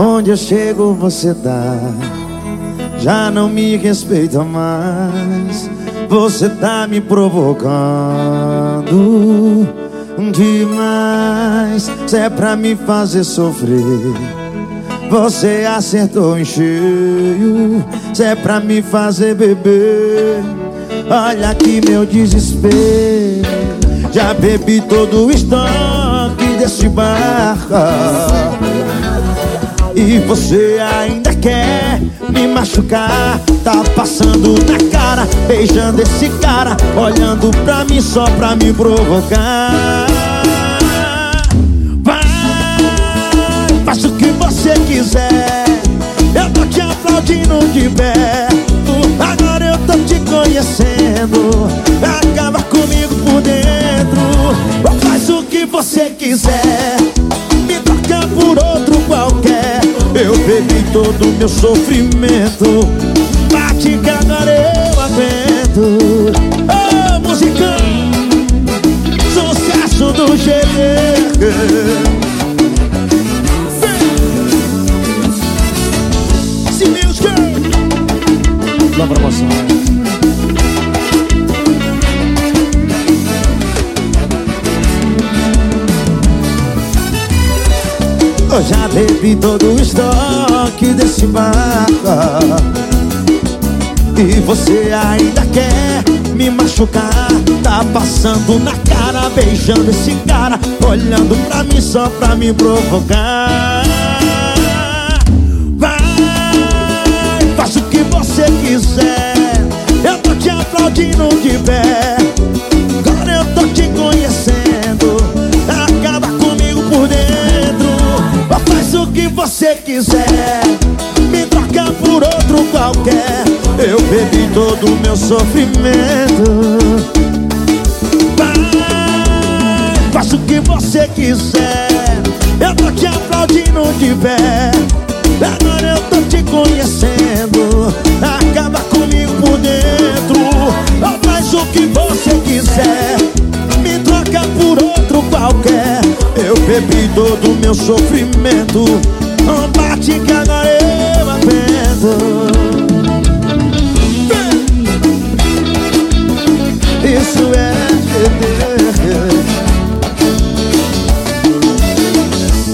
Onde eu chego você dá. Já não me respeita mais. Você tá me provocando Demais. Se é pra me fazer sofrer Você acertou em cheio. Se é pra me fazer beber Olha aqui meu desespero. Já bebi todo o estoque desse bar e você ainda quer me machucar? Tá passando na cara, beijando esse cara Olhando pra mim só pra me provocar. Vai, faz o que você quiser. Eu tô te aplaudindo de perto. Agora eu tô te conhecendo. Acaba comigo por dentro. Faz o que você quiser bebi todo o meu sofrimento. Bate que agora eu aguento Oh, musicão Sucesso do GG Se music Da promoção Eu já bebi todo o estoque desse bar E você ainda quer me machucar? Tá passando na cara, beijando esse cara Olhando pra mim só pra me provocar. Vai, faz o que você quiser. Eu tô te aplaudindo de pé que você quiser. Me troca por outro qualquer. Eu bebi todo o meu sofrimento. Vai, faz o que você quiser. Eu tô te aplaudindo de pé. Agora eu tô te conhecendo Eu bebi todo o meu sofrimento. Não bate que agora eu aguento Isso é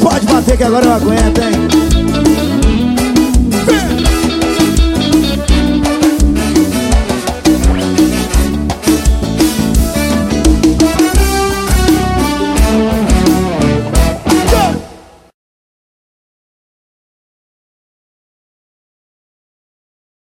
Pode bater que agora eu aguento, hein